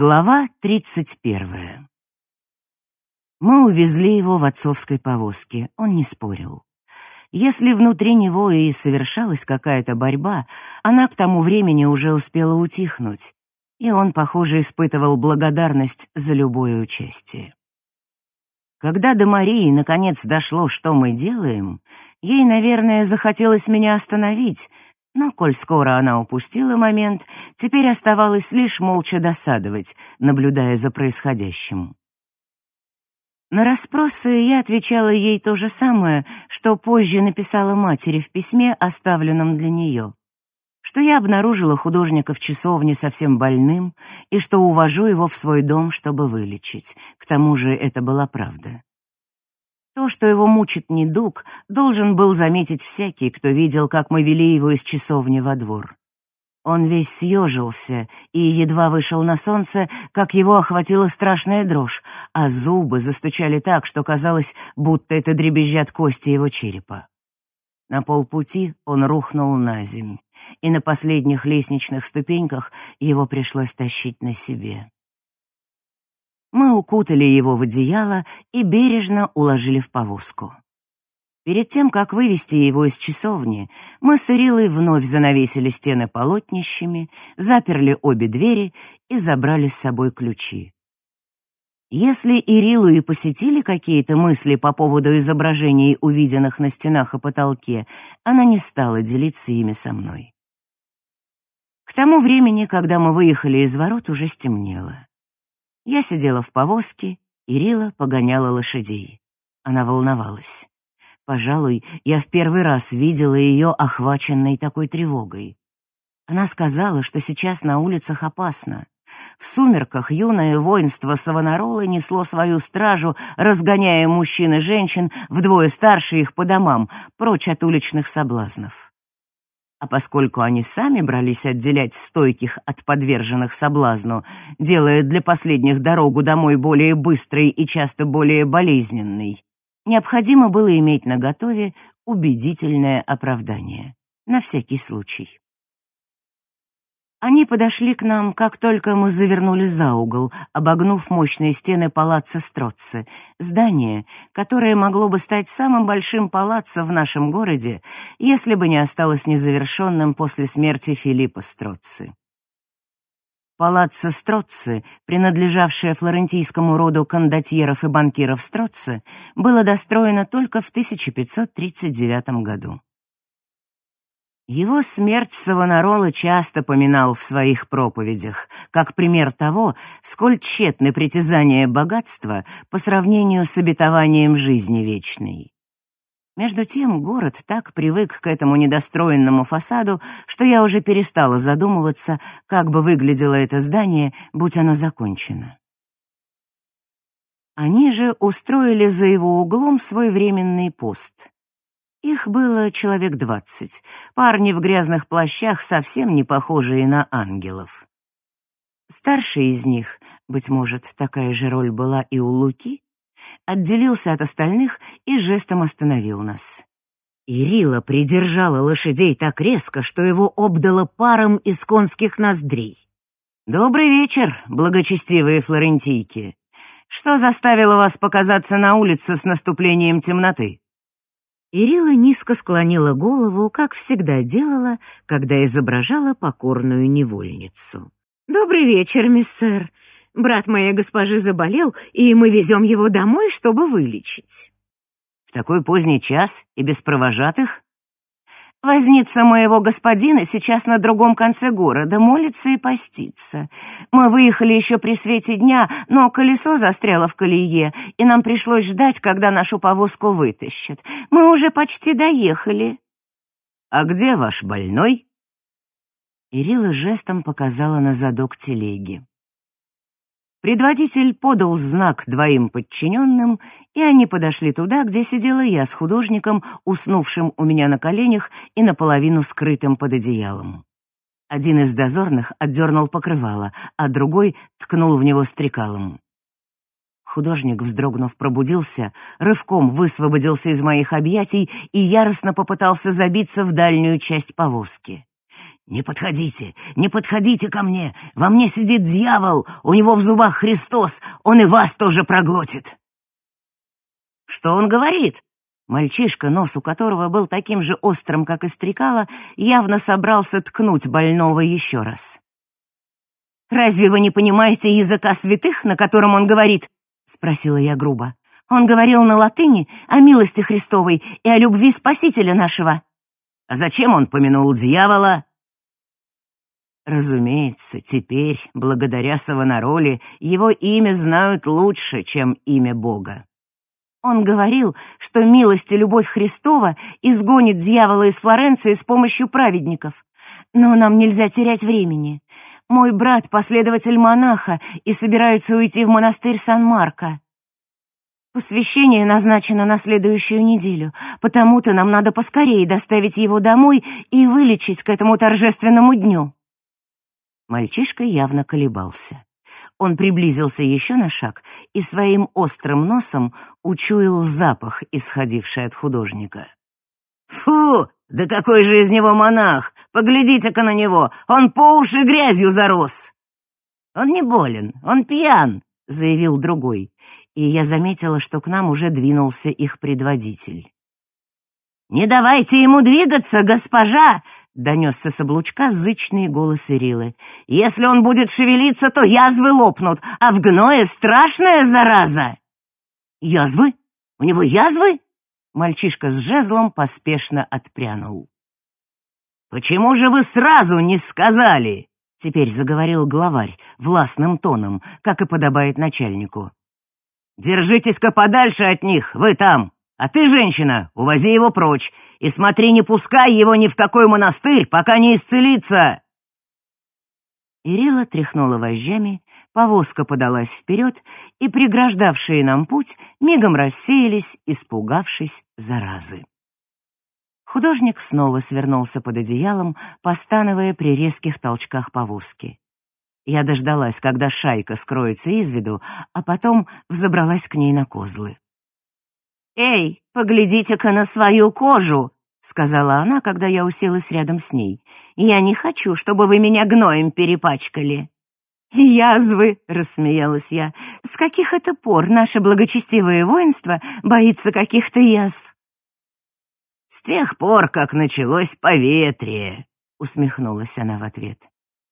Глава тридцать первая. Мы увезли его в отцовской повозке, он не спорил. Если внутри него и совершалась какая-то борьба, она к тому времени уже успела утихнуть, и он, похоже, испытывал благодарность за любое участие. Когда до Марии наконец дошло, что мы делаем, ей, наверное, захотелось меня остановить — но, коль скоро она упустила момент, теперь оставалось лишь молча досадовать, наблюдая за происходящим. На расспросы я отвечала ей то же самое, что позже написала матери в письме, оставленном для нее. Что я обнаружила художника в часовне совсем больным и что увожу его в свой дом, чтобы вылечить. К тому же это была правда. То, что его мучит недуг, должен был заметить всякий, кто видел, как мы вели его из часовни во двор. Он весь съежился и едва вышел на солнце, как его охватила страшная дрожь, а зубы застучали так, что казалось, будто это дребезжат кости его черепа. На полпути он рухнул на земь, и на последних лестничных ступеньках его пришлось тащить на себе. Мы укутали его в одеяло и бережно уложили в повозку. Перед тем, как вывести его из часовни, мы с Ирилой вновь занавесили стены полотнищами, заперли обе двери и забрали с собой ключи. Если Ирилу и посетили какие-то мысли по поводу изображений, увиденных на стенах и потолке, она не стала делиться ими со мной. К тому времени, когда мы выехали из ворот, уже стемнело. Я сидела в повозке, и Рила погоняла лошадей. Она волновалась. Пожалуй, я в первый раз видела ее охваченной такой тревогой. Она сказала, что сейчас на улицах опасно. В сумерках юное воинство Савонаролы несло свою стражу, разгоняя мужчин и женщин, вдвое старше их по домам, прочь от уличных соблазнов. А поскольку они сами брались отделять стойких от подверженных соблазну, делая для последних дорогу домой более быстрой и часто более болезненной, необходимо было иметь наготове убедительное оправдание. На всякий случай. Они подошли к нам, как только мы завернули за угол, обогнув мощные стены палаца Строцци, здание, которое могло бы стать самым большим палаццо в нашем городе, если бы не осталось незавершенным после смерти Филиппа Строцци. Палаццо Строцци, принадлежавшее флорентийскому роду кондотьеров и банкиров Строцци, было достроено только в 1539 году. Его смерть Савонарола часто поминал в своих проповедях, как пример того, сколь тщетны притязания богатства по сравнению с обетованием жизни вечной. Между тем город так привык к этому недостроенному фасаду, что я уже перестала задумываться, как бы выглядело это здание, будь оно закончено. Они же устроили за его углом свой временный пост. Их было человек двадцать, парни в грязных плащах, совсем не похожие на ангелов. Старший из них, быть может, такая же роль была и у Луки, отделился от остальных и жестом остановил нас. Ирила придержала лошадей так резко, что его обдало паром из конских ноздрей. «Добрый вечер, благочестивые флорентийки. Что заставило вас показаться на улице с наступлением темноты?» Ирила низко склонила голову, как всегда делала, когда изображала покорную невольницу. «Добрый вечер, миссер. Брат моей госпожи заболел, и мы везем его домой, чтобы вылечить». «В такой поздний час и без провожатых?» Возница моего господина сейчас на другом конце города, молится и постится. Мы выехали еще при свете дня, но колесо застряло в колее, и нам пришлось ждать, когда нашу повозку вытащат. Мы уже почти доехали. А где ваш больной? Ирила жестом показала на задок телеги. Предводитель подал знак двоим подчиненным, и они подошли туда, где сидела я с художником, уснувшим у меня на коленях и наполовину скрытым под одеялом. Один из дозорных отдернул покрывало, а другой ткнул в него стрекалом. Художник, вздрогнув, пробудился, рывком высвободился из моих объятий и яростно попытался забиться в дальнюю часть повозки. «Не подходите, не подходите ко мне! Во мне сидит дьявол, у него в зубах Христос, он и вас тоже проглотит!» «Что он говорит?» Мальчишка, нос у которого был таким же острым, как и стрекала, явно собрался ткнуть больного еще раз. «Разве вы не понимаете языка святых, на котором он говорит?» — спросила я грубо. «Он говорил на латыни о милости Христовой и о любви Спасителя нашего». «А зачем он помянул дьявола?» Разумеется, теперь, благодаря Савонароле, его имя знают лучше, чем имя Бога. Он говорил, что милость и любовь Христова изгонит дьявола из Флоренции с помощью праведников. Но нам нельзя терять времени. Мой брат — последователь монаха и собирается уйти в монастырь Сан-Марко. Посвящение назначено на следующую неделю, потому-то нам надо поскорее доставить его домой и вылечить к этому торжественному дню. Мальчишка явно колебался. Он приблизился еще на шаг и своим острым носом учуял запах, исходивший от художника. «Фу! Да какой же из него монах! Поглядите-ка на него! Он по уши грязью зарос!» «Он не болен, он пьян», — заявил другой, и я заметила, что к нам уже двинулся их предводитель. «Не давайте ему двигаться, госпожа!» — донесся с облучка зычный голос Ирилы. «Если он будет шевелиться, то язвы лопнут, а в гное страшная зараза!» «Язвы? У него язвы?» Мальчишка с жезлом поспешно отпрянул. «Почему же вы сразу не сказали?» — теперь заговорил главарь властным тоном, как и подобает начальнику. «Держитесь-ка подальше от них, вы там!» А ты, женщина, увози его прочь и смотри, не пускай его ни в какой монастырь, пока не исцелится!» Ирила тряхнула вожжами, повозка подалась вперед, и преграждавшие нам путь мигом рассеялись, испугавшись заразы. Художник снова свернулся под одеялом, постановая при резких толчках повозки. Я дождалась, когда шайка скроется из виду, а потом взобралась к ней на козлы. «Эй, поглядите-ка на свою кожу!» — сказала она, когда я уселась рядом с ней. «Я не хочу, чтобы вы меня гноем перепачкали». «Язвы!» — рассмеялась я. «С каких это пор наше благочестивое воинство боится каких-то язв?» «С тех пор, как началось поветрие», — усмехнулась она в ответ.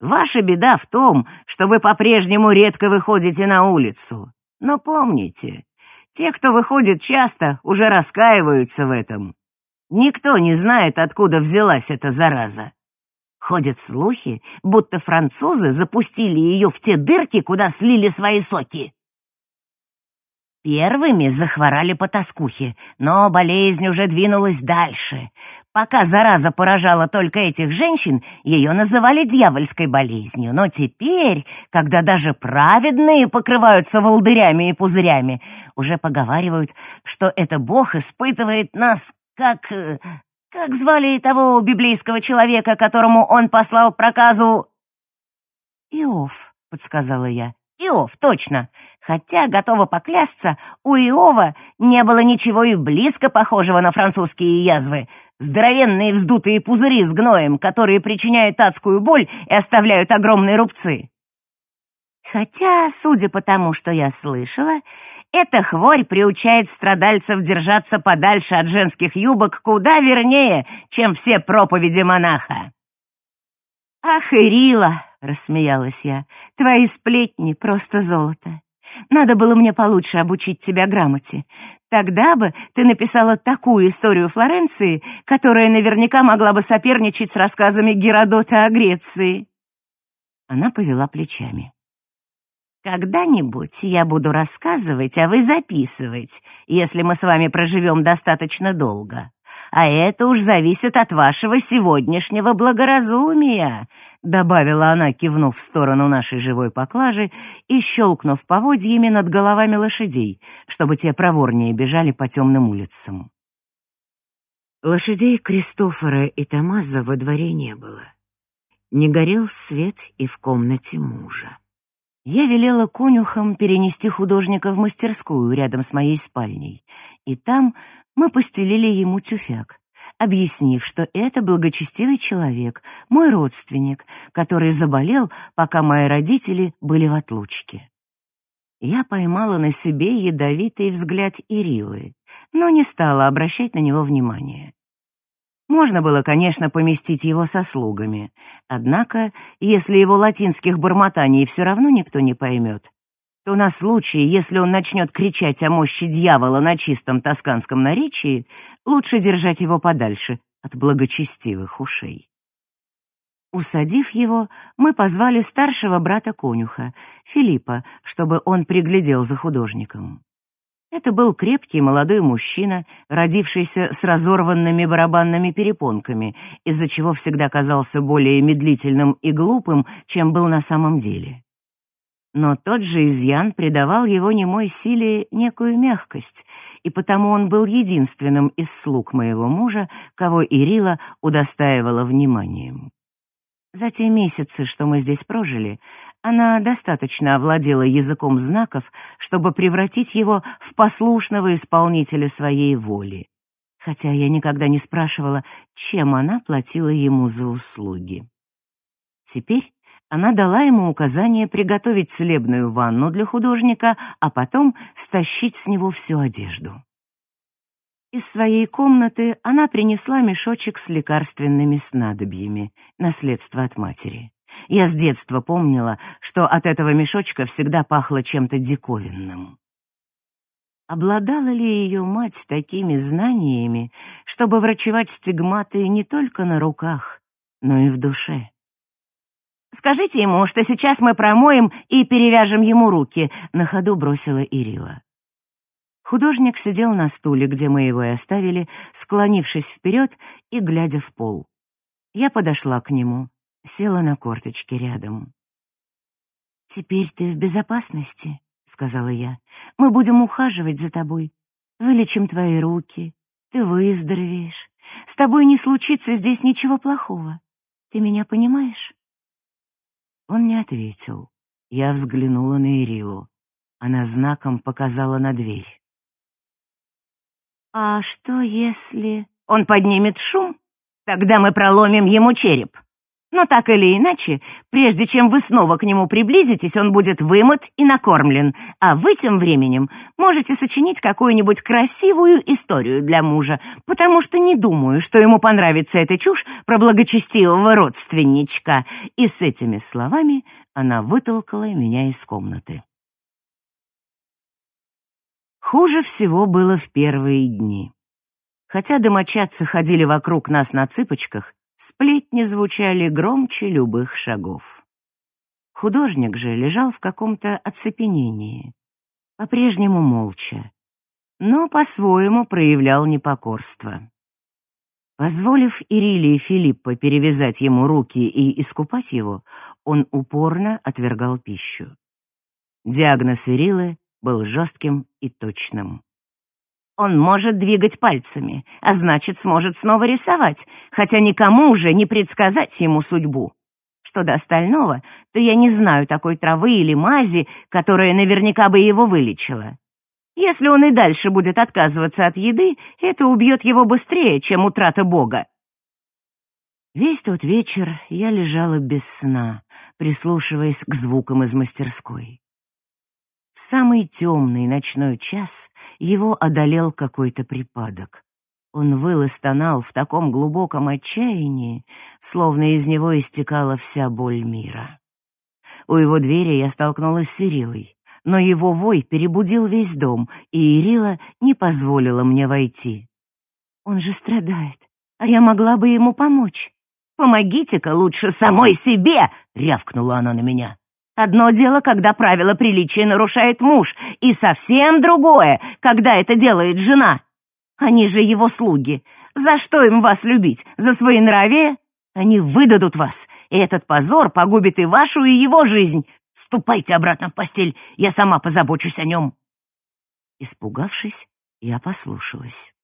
«Ваша беда в том, что вы по-прежнему редко выходите на улицу. Но помните, те, кто выходит часто, уже раскаиваются в этом. Никто не знает, откуда взялась эта зараза. Ходят слухи, будто французы запустили ее в те дырки, куда слили свои соки. Первыми захворали по тоскухе, но болезнь уже двинулась дальше. Пока зараза поражала только этих женщин, ее называли дьявольской болезнью. Но теперь, когда даже праведные покрываются волдырями и пузырями, уже поговаривают, что это Бог испытывает нас как... Э, как звали того библейского человека, которому он послал проказу? «Иов», — подсказала я. Иов, точно. Хотя, готова поклясться, у Иова не было ничего и близко похожего на французские язвы. Здоровенные вздутые пузыри с гноем, которые причиняют адскую боль и оставляют огромные рубцы. Хотя, судя по тому, что я слышала, эта хворь приучает страдальцев держаться подальше от женских юбок куда вернее, чем все проповеди монаха. «Ах, Ирила!» — рассмеялась я. «Твои сплетни — просто золото. Надо было мне получше обучить тебя грамоте. Тогда бы ты написала такую историю Флоренции, которая наверняка могла бы соперничать с рассказами Геродота о Греции». Она повела плечами. «Когда-нибудь я буду рассказывать, а вы записывать, если мы с вами проживем достаточно долго. А это уж зависит от вашего сегодняшнего благоразумия», добавила она, кивнув в сторону нашей живой поклажи и щелкнув поводьями над головами лошадей, чтобы те проворнее бежали по темным улицам. Лошадей Кристофора и Томаза во дворе не было. Не горел свет и в комнате мужа. Я велела конюхам перенести художника в мастерскую рядом с моей спальней, и там мы постелили ему тюфяк, объяснив, что это благочестивый человек, мой родственник, который заболел, пока мои родители были в отлучке. Я поймала на себе ядовитый взгляд Ирилы, но не стала обращать на него внимания. Можно было, конечно, поместить его со слугами, однако, если его латинских бормотаний все равно никто не поймет, то на случай, если он начнет кричать о мощи дьявола на чистом тосканском наречии, лучше держать его подальше от благочестивых ушей. Усадив его, мы позвали старшего брата-конюха, Филиппа, чтобы он приглядел за художником. Это был крепкий молодой мужчина, родившийся с разорванными барабанными перепонками, из-за чего всегда казался более медлительным и глупым, чем был на самом деле. Но тот же изъян придавал его немой силе некую мягкость, и потому он был единственным из слуг моего мужа, кого Ирила удостаивала вниманием. За те месяцы, что мы здесь прожили, она достаточно овладела языком знаков, чтобы превратить его в послушного исполнителя своей воли. Хотя я никогда не спрашивала, чем она платила ему за услуги. Теперь она дала ему указание приготовить целебную ванну для художника, а потом стащить с него всю одежду. Из своей комнаты она принесла мешочек с лекарственными снадобьями, наследство от матери. Я с детства помнила, что от этого мешочка всегда пахло чем-то диковинным. Обладала ли ее мать такими знаниями, чтобы врачевать стигматы не только на руках, но и в душе? «Скажите ему, что сейчас мы промоем и перевяжем ему руки», — на ходу бросила Ирила. Художник сидел на стуле, где мы его и оставили, склонившись вперед и глядя в пол. Я подошла к нему, села на корточки рядом. «Теперь ты в безопасности», — сказала я. «Мы будем ухаживать за тобой, вылечим твои руки, ты выздоровеешь. С тобой не случится здесь ничего плохого. Ты меня понимаешь?» Он не ответил. Я взглянула на Ирилу. Она знаком показала на дверь. «А что если...» «Он поднимет шум? Тогда мы проломим ему череп. Но так или иначе, прежде чем вы снова к нему приблизитесь, он будет вымыт и накормлен, а вы тем временем можете сочинить какую-нибудь красивую историю для мужа, потому что не думаю, что ему понравится эта чушь про благочестивого родственничка». И с этими словами она вытолкала меня из комнаты. Хуже всего было в первые дни. Хотя домочадцы ходили вокруг нас на цыпочках, Сплетни звучали громче любых шагов. Художник же лежал в каком-то оцепенении, по-прежнему молча, но по-своему проявлял непокорство. Позволив Ириле и Филиппа перевязать ему руки и искупать его, он упорно отвергал пищу. Диагноз Ирилы был жестким и точным. Он может двигать пальцами, а значит, сможет снова рисовать, хотя никому уже не предсказать ему судьбу. Что до остального, то я не знаю такой травы или мази, которая наверняка бы его вылечила. Если он и дальше будет отказываться от еды, это убьет его быстрее, чем утрата Бога. Весь тот вечер я лежала без сна, прислушиваясь к звукам из мастерской. В самый темный ночной час его одолел какой-то припадок. Он выл и стонал в таком глубоком отчаянии, словно из него истекала вся боль мира. У его двери я столкнулась с Ирилой, но его вой перебудил весь дом, и Ирила не позволила мне войти. «Он же страдает, а я могла бы ему помочь». «Помогите-ка лучше самой себе!» — рявкнула она на меня. Одно дело, когда правила приличия нарушает муж, и совсем другое, когда это делает жена. Они же его слуги. За что им вас любить? За свои нравия? Они выдадут вас, и этот позор погубит и вашу, и его жизнь. Ступайте обратно в постель, я сама позабочусь о нем. Испугавшись, я послушалась.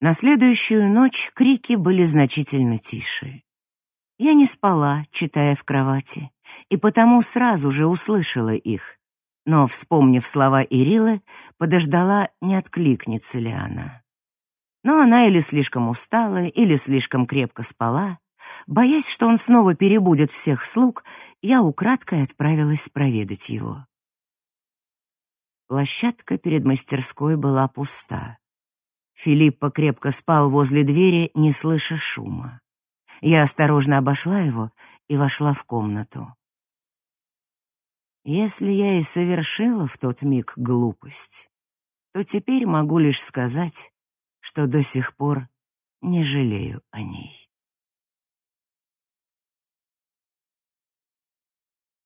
На следующую ночь крики были значительно тише. Я не спала, читая в кровати, и потому сразу же услышала их. Но, вспомнив слова Ирилы, подождала, не откликнется ли она. Но она или слишком устала, или слишком крепко спала. Боясь, что он снова перебудет всех слуг, я украдкой отправилась проведать его. Площадка перед мастерской была пуста. Филиппа крепко спал возле двери, не слыша шума. Я осторожно обошла его и вошла в комнату. Если я и совершила в тот миг глупость, то теперь могу лишь сказать, что до сих пор не жалею о ней.